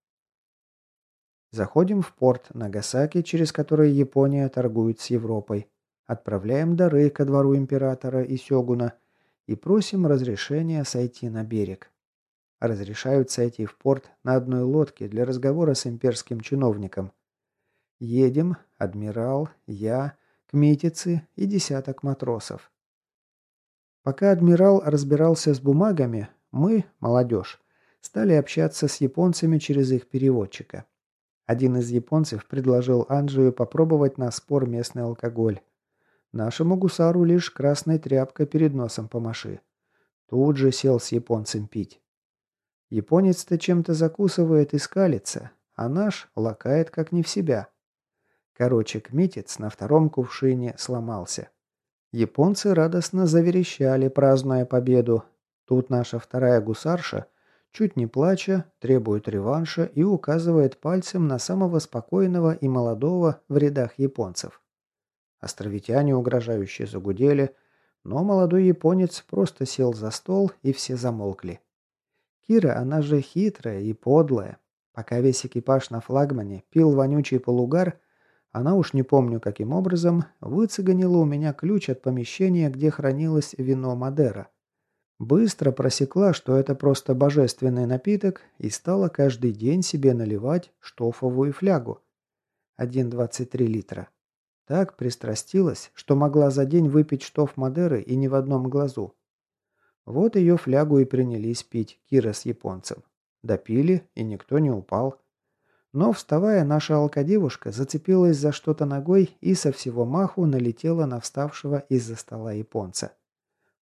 Заходим в порт Нагасаки, через который Япония торгует с Европой. Отправляем дары ко двору императора и сёгуна и просим разрешения сойти на берег. Разрешают сойти в порт на одной лодке для разговора с имперским чиновником. Едем, адмирал, я, кметицы и десяток матросов. Пока адмирал разбирался с бумагами, мы, молодежь, стали общаться с японцами через их переводчика. Один из японцев предложил Анджию попробовать на спор местный алкоголь. Нашему гусару лишь красной тряпкой перед носом помаши. Тут же сел с японцем пить. Японец-то чем-то закусывает и скалится, а наш лакает как не в себя. Короче, кметец на втором кувшине сломался. Японцы радостно заверещали, празднуя победу. Тут наша вторая гусарша, чуть не плача, требует реванша и указывает пальцем на самого спокойного и молодого в рядах японцев. Островитяне угрожающе загудели, но молодой японец просто сел за стол и все замолкли. Кира, она же хитрая и подлая. Пока весь экипаж на флагмане пил вонючий полугар, она уж не помню каким образом, выцеганила у меня ключ от помещения, где хранилось вино Мадера. Быстро просекла, что это просто божественный напиток, и стала каждый день себе наливать штофовую флягу. 1,23 литра. Так пристрастилась, что могла за день выпить штоф Мадеры и ни в одном глазу. Вот ее флягу и принялись пить Кира с японцем. Допили, и никто не упал. Но, вставая, наша алкодевушка зацепилась за что-то ногой и со всего маху налетела на вставшего из-за стола японца.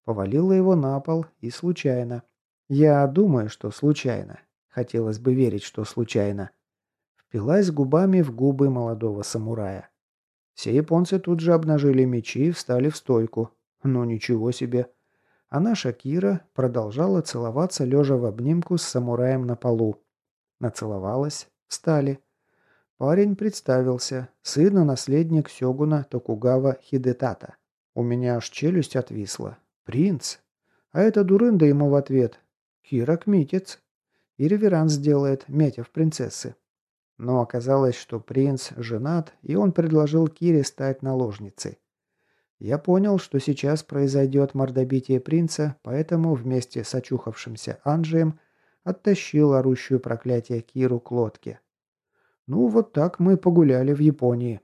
Повалила его на пол и случайно. Я думаю, что случайно. Хотелось бы верить, что случайно. Впилась губами в губы молодого самурая. Все японцы тут же обнажили мечи и встали в стойку. Но ничего себе а наша Кира продолжала целоваться лежа в обнимку с самураем на полу. Нацеловалась, встали. Парень представился, сын и наследник Сёгуна Токугава Хидетата. У меня аж челюсть отвисла. «Принц!» А это дурында ему в ответ. «Кира Кмитец!» И реверанс делает, метя в принцессы. Но оказалось, что принц женат, и он предложил Кире стать наложницей. Я понял, что сейчас произойдет мордобитие принца, поэтому вместе с очухавшимся Анджием оттащил орущую проклятие Киру к лодке. Ну, вот так мы погуляли в Японии.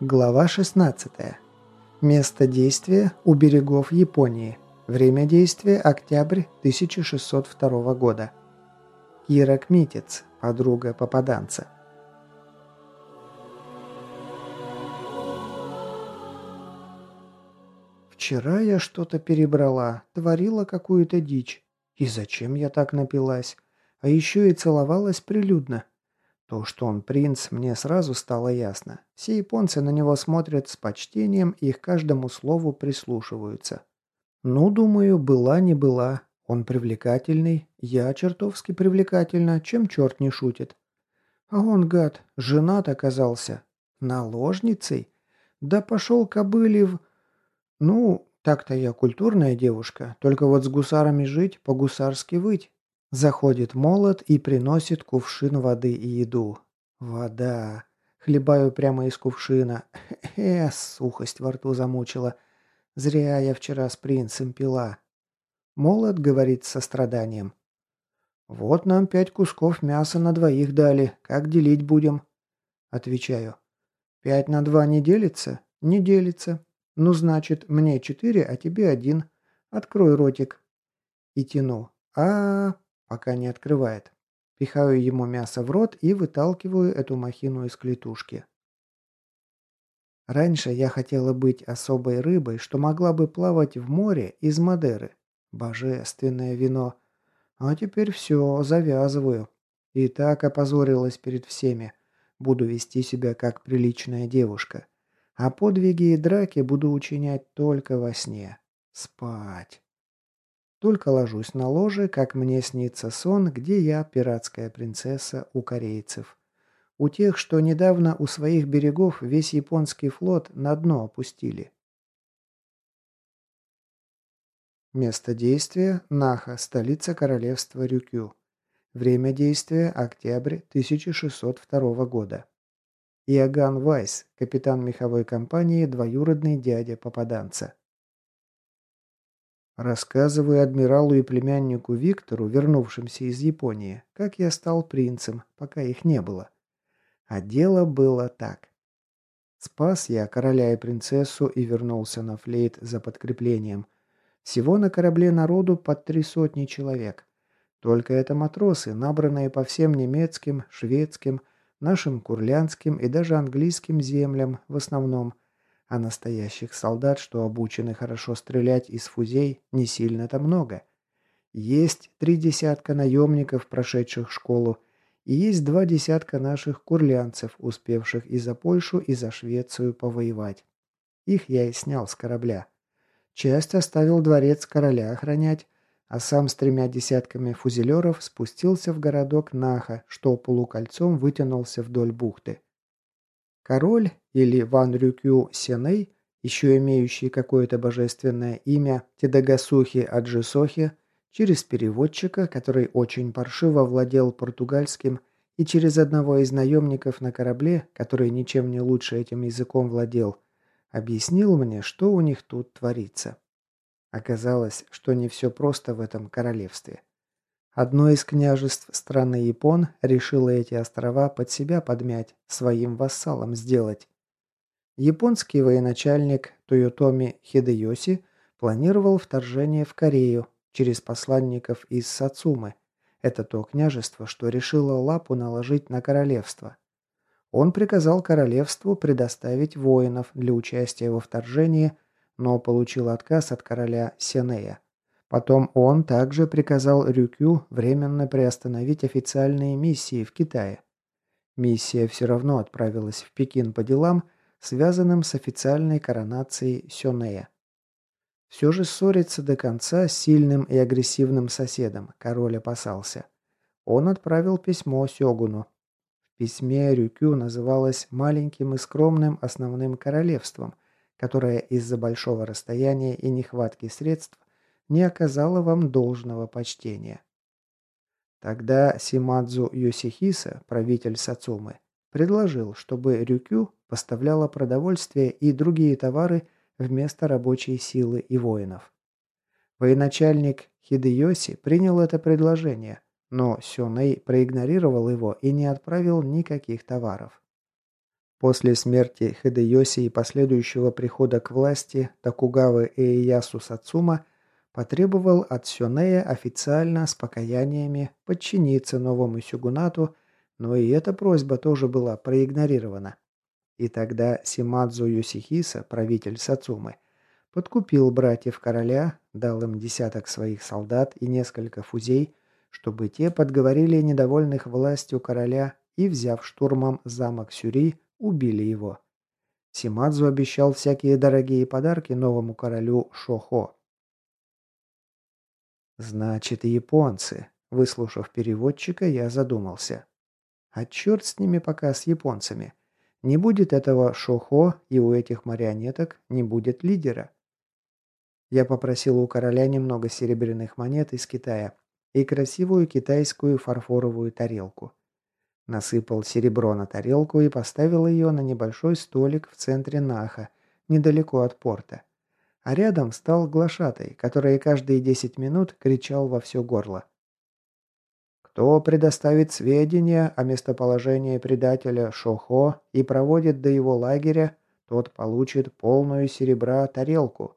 Глава 16. Место действия у берегов Японии. Время действия – октябрь 1602 года. Кира Кмитец, подруга попаданца. Вчера я что-то перебрала, творила какую-то дичь. И зачем я так напилась? А еще и целовалась прилюдно. То, что он принц, мне сразу стало ясно. Все японцы на него смотрят с почтением и к каждому слову прислушиваются. Ну, думаю, была не была. Он привлекательный, я чертовски привлекательна, чем черт не шутит. А он, гад, женат оказался. Наложницей? Да пошел кобыли в... Ну, так-то я культурная девушка, только вот с гусарами жить, по-гусарски выть. Заходит молот и приносит кувшин воды и еду. Вода. Хлебаю прямо из кувшина. [LAUGHS] Э, сухость во рту замучила. Зря я вчера с принцем пила. Молот говорит со страданием. «Вот нам пять кусков мяса на двоих дали. Как делить будем?» Отвечаю. «Пять на два не делится?» «Не делится. Ну, значит, мне четыре, а тебе один. Открой ротик». И тяну. а, -а, -а пока не открывает. Пихаю ему мясо в рот и выталкиваю эту махину из клетушки. Раньше я хотела быть особой рыбой, что могла бы плавать в море из Мадеры. Божественное вино. А теперь все, завязываю. И так опозорилась перед всеми. Буду вести себя как приличная девушка. А подвиги и драки буду учинять только во сне. Спать. Только ложусь на ложе, как мне снится сон, где я пиратская принцесса у корейцев. У тех, что недавно у своих берегов весь японский флот на дно опустили. Место действия – Наха, столица королевства Рюкю. Время действия – октябрь 1602 года. Иоганн Вайс, капитан меховой компании, двоюродный дядя попаданца. Рассказываю адмиралу и племяннику Виктору, вернувшимся из Японии, как я стал принцем, пока их не было. А дело было так. Спас я короля и принцессу и вернулся на флейт за подкреплением. Всего на корабле народу под три сотни человек. Только это матросы, набранные по всем немецким, шведским, нашим курлянским и даже английским землям в основном, а настоящих солдат, что обучены хорошо стрелять из фузей, не сильно-то много. Есть три десятка наемников, прошедших школу, и есть два десятка наших курлянцев, успевших и за Польшу, и за Швецию повоевать. Их я и снял с корабля. Часть оставил дворец короля охранять, а сам с тремя десятками фузелеров спустился в городок Наха, что полукольцом вытянулся вдоль бухты. Король, или Ван Рюкю Сеней, еще имеющий какое-то божественное имя Тедагасухи Аджисохи, через переводчика, который очень паршиво владел португальским, и через одного из наемников на корабле, который ничем не лучше этим языком владел, объяснил мне, что у них тут творится. Оказалось, что не все просто в этом королевстве. Одно из княжеств страны Япон решило эти острова под себя подмять, своим вассалом сделать. Японский военачальник Тойотоми Хидеоси планировал вторжение в Корею, через посланников из Сацумы. Это то княжество, что решило лапу наложить на королевство. Он приказал королевству предоставить воинов для участия во вторжении, но получил отказ от короля Сенея. Потом он также приказал Рюкю временно приостановить официальные миссии в Китае. Миссия все равно отправилась в Пекин по делам, связанным с официальной коронацией Сёнея. Все же ссориться до конца с сильным и агрессивным соседом король опасался. Он отправил письмо Сёгуну. В письме Рюкю называлось «маленьким и скромным основным королевством», которое из-за большого расстояния и нехватки средств не оказало вам должного почтения. Тогда Симадзу Йосихиса, правитель Сацумы, предложил, чтобы Рюкю поставляла продовольствие и другие товары вместо рабочей силы и воинов. Военачальник Хидеоси принял это предложение, но Сёнэй проигнорировал его и не отправил никаких товаров. После смерти Хидеоси и последующего прихода к власти Токугавы Эйясу Сацума потребовал от Сёнэя официально с покаяниями подчиниться новому сюгунату, но и эта просьба тоже была проигнорирована. И тогда Симадзу Юсихиса, правитель Сацумы, подкупил братьев короля, дал им десяток своих солдат и несколько фузей, чтобы те подговорили недовольных властью короля и, взяв штурмом замок Сюри, убили его. Симадзу обещал всякие дорогие подарки новому королю Шохо. «Значит, японцы», — выслушав переводчика, я задумался. «А черт с ними пока, с японцами. Не будет этого шохо, и у этих марионеток не будет лидера. Я попросил у короля немного серебряных монет из Китая и красивую китайскую фарфоровую тарелку. Насыпал серебро на тарелку и поставил ее на небольшой столик в центре Наха, недалеко от порта. А рядом стал глашатай, который каждые 10 минут кричал во все горло. То предоставит сведения о местоположении предателя Шохо и проводит до его лагеря, тот получит полную серебра тарелку.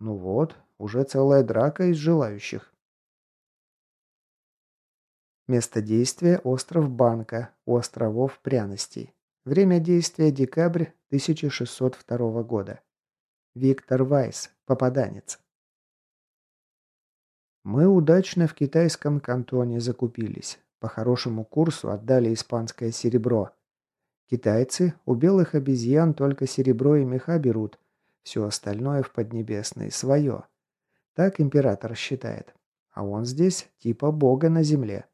Ну вот, уже целая драка из желающих. Место действия – остров Банка, у островов Пряностей. Время действия – декабрь 1602 года. Виктор Вайс, попаданец. Мы удачно в китайском кантоне закупились. По хорошему курсу отдали испанское серебро. Китайцы у белых обезьян только серебро и меха берут. Все остальное в Поднебесной свое. Так император считает. А он здесь типа бога на земле.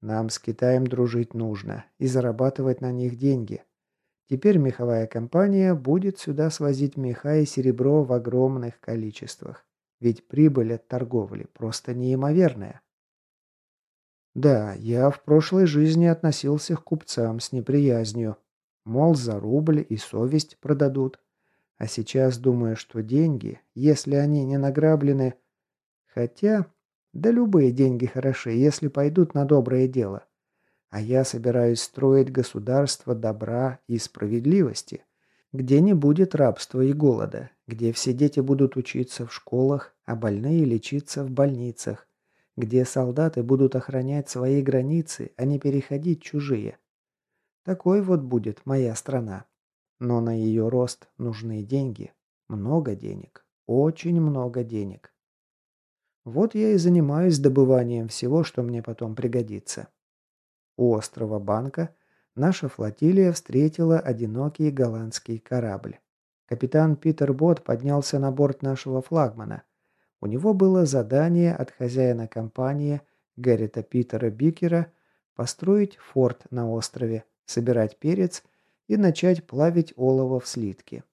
Нам с Китаем дружить нужно и зарабатывать на них деньги. Теперь меховая компания будет сюда свозить меха и серебро в огромных количествах. Ведь прибыль от торговли просто неимоверная. Да, я в прошлой жизни относился к купцам с неприязнью. Мол, за рубль и совесть продадут. А сейчас думаю, что деньги, если они не награблены... Хотя, да любые деньги хороши, если пойдут на доброе дело. А я собираюсь строить государство добра и справедливости где не будет рабства и голода, где все дети будут учиться в школах, а больные лечиться в больницах, где солдаты будут охранять свои границы, а не переходить чужие. Такой вот будет моя страна. Но на ее рост нужны деньги. Много денег. Очень много денег. Вот я и занимаюсь добыванием всего, что мне потом пригодится. У острова Банка наша флотилия встретила одинокий голландский корабль. Капитан Питер Бот поднялся на борт нашего флагмана. У него было задание от хозяина компании Гаррита Питера Бикера построить форт на острове, собирать перец и начать плавить олово в слитки.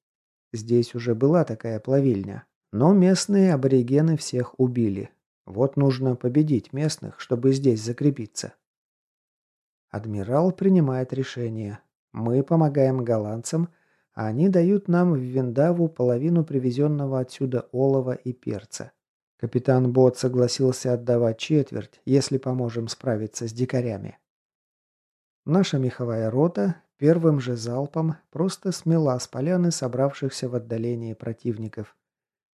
Здесь уже была такая плавильня, но местные аборигены всех убили. Вот нужно победить местных, чтобы здесь закрепиться. Адмирал принимает решение. Мы помогаем голландцам, а они дают нам в Виндаву половину привезенного отсюда олова и перца. Капитан Бот согласился отдавать четверть, если поможем справиться с дикарями. Наша меховая рота первым же залпом просто смела с поляны собравшихся в отдалении противников.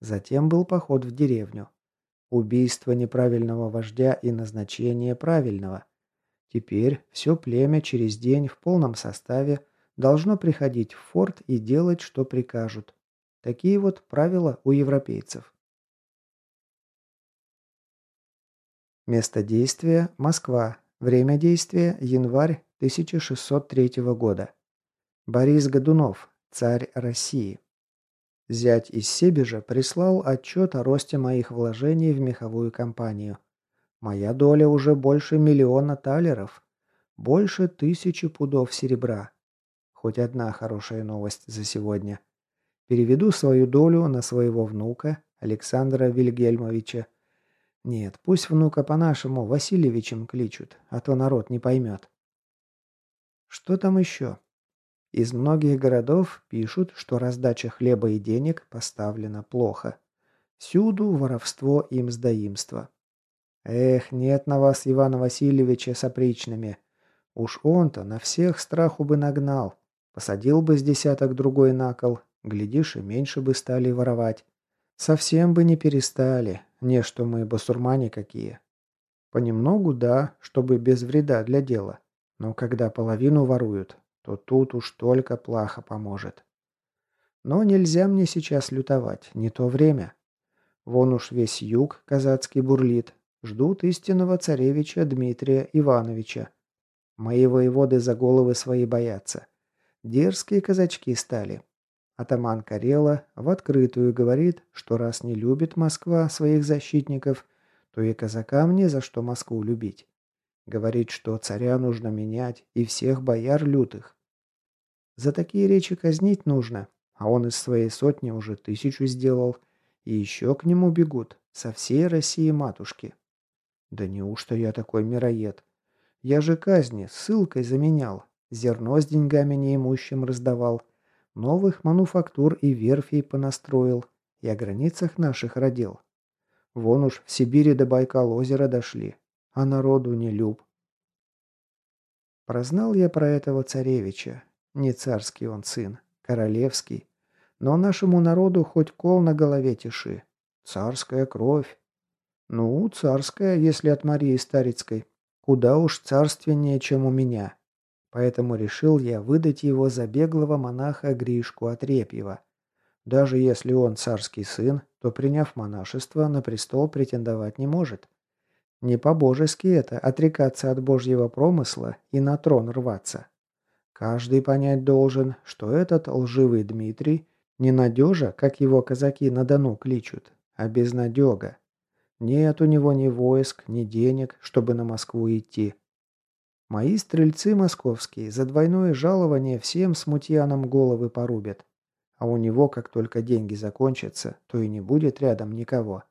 Затем был поход в деревню. Убийство неправильного вождя и назначение правильного. Теперь все племя через день в полном составе должно приходить в форт и делать, что прикажут. Такие вот правила у европейцев. Место действия – Москва. Время действия – январь 1603 года. Борис Годунов, царь России. Зять из Себежа прислал отчет о росте моих вложений в меховую компанию – Моя доля уже больше миллиона талеров. Больше тысячи пудов серебра. Хоть одна хорошая новость за сегодня. Переведу свою долю на своего внука, Александра Вильгельмовича. Нет, пусть внука по-нашему Васильевичем кличут, а то народ не поймет. Что там еще? Из многих городов пишут, что раздача хлеба и денег поставлена плохо. Всюду воровство и мздоимство. Эх, нет на вас Ивана Васильевича с опричными. Уж он-то на всех страху бы нагнал. Посадил бы с десяток другой на кол. Глядишь, и меньше бы стали воровать. Совсем бы не перестали. Не, что мы басурмане какие. Понемногу, да, чтобы без вреда для дела. Но когда половину воруют, то тут уж только плохо поможет. Но нельзя мне сейчас лютовать, не то время. Вон уж весь юг казацкий бурлит, Ждут истинного царевича Дмитрия Ивановича. Мои воеводы за головы свои боятся. Дерзкие казачки стали. Атаман Карела в открытую говорит, что раз не любит Москва своих защитников, то и казакам не за что Москву любить. Говорит, что царя нужно менять и всех бояр лютых. За такие речи казнить нужно, а он из своей сотни уже тысячу сделал. И еще к нему бегут со всей России матушки. Да неужто я такой мироед? Я же казни ссылкой заменял, зерно с деньгами неимущим раздавал, новых мануфактур и верфей понастроил и о границах наших родил. Вон уж в Сибири до Байкал-озера дошли, а народу не люб. Прознал я про этого царевича. Не царский он сын, королевский. Но нашему народу хоть кол на голове тиши. Царская кровь, ну, царская, если от Марии Старицкой. Куда уж царственнее, чем у меня. Поэтому решил я выдать его за беглого монаха Гришку Отрепьева. Даже если он царский сын, то, приняв монашество, на престол претендовать не может. Не по-божески это, отрекаться от божьего промысла и на трон рваться. Каждый понять должен, что этот лживый Дмитрий – не надежа, как его казаки на Дону кличут, а безнадега, нет у него ни войск, ни денег, чтобы на Москву идти. Мои стрельцы московские за двойное жалование всем смутьянам головы порубят. А у него, как только деньги закончатся, то и не будет рядом никого.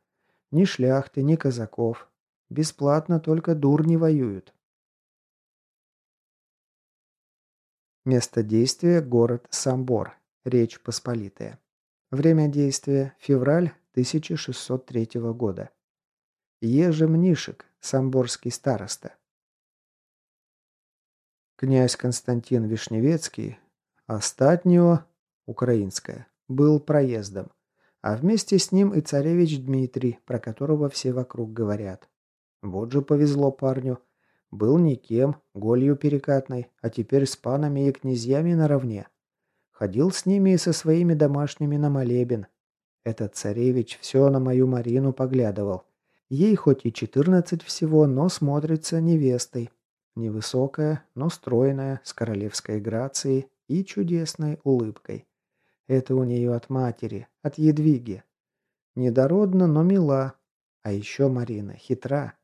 Ни шляхты, ни казаков. Бесплатно только дурни воюют. Место действия – город Самбор, Речь Посполитая. Время действия – февраль 1603 года. Еже Мнишек, самборский староста. Князь Константин Вишневецкий, остатнего, украинское, был проездом, а вместе с ним и царевич Дмитрий, про которого все вокруг говорят. Вот же повезло парню. Был никем, голью перекатной, а теперь с панами и князьями наравне. Ходил с ними и со своими домашними на молебен. Этот царевич все на мою Марину поглядывал. Ей хоть и 14 всего, но смотрится невестой. Невысокая, но стройная, с королевской грацией и чудесной улыбкой. Это у нее от матери, от едвиги. Недородна, но мила. А еще Марина хитра.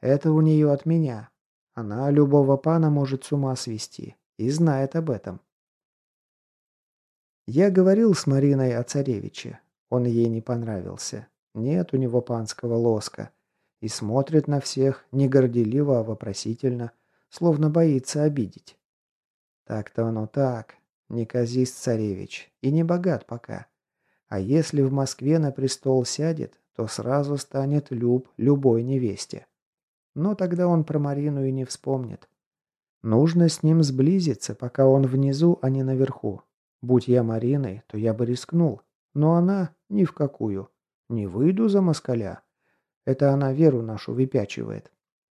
Это у нее от меня. Она любого пана может с ума свести и знает об этом. Я говорил с Мариной о царевиче. Он ей не понравился. Нет у него панского лоска. И смотрит на всех не горделиво, а вопросительно, словно боится обидеть. Так-то оно так. Неказист царевич. И не богат пока. А если в Москве на престол сядет, то сразу станет люб любой невесте. Но тогда он про Марину и не вспомнит. Нужно с ним сблизиться, пока он внизу, а не наверху. Будь я Мариной, то я бы рискнул. Но она ни в какую. Не выйду за москаля. Это она веру нашу выпячивает.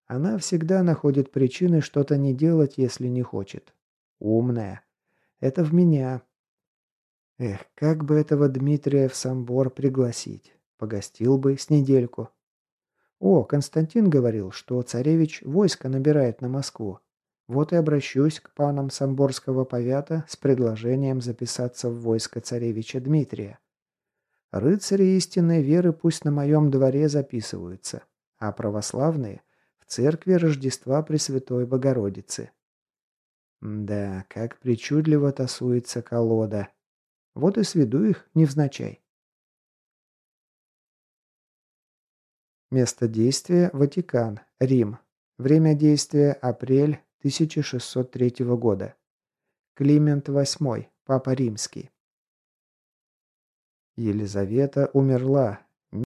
Она всегда находит причины что-то не делать, если не хочет. Умная. Это в меня. Эх, как бы этого Дмитрия в Самбор пригласить. Погостил бы с недельку. О, Константин говорил, что царевич войско набирает на Москву. Вот и обращусь к панам Самборского повята с предложением записаться в войско царевича Дмитрия. Рыцари истинной веры пусть на моем дворе записываются, а православные – в церкви Рождества Пресвятой Богородицы. Да, как причудливо тасуется колода. Вот и сведу их невзначай. Место действия – Ватикан, Рим. Время действия – апрель 1603 года. Климент VIII, Папа Римский. Елизавета умерла,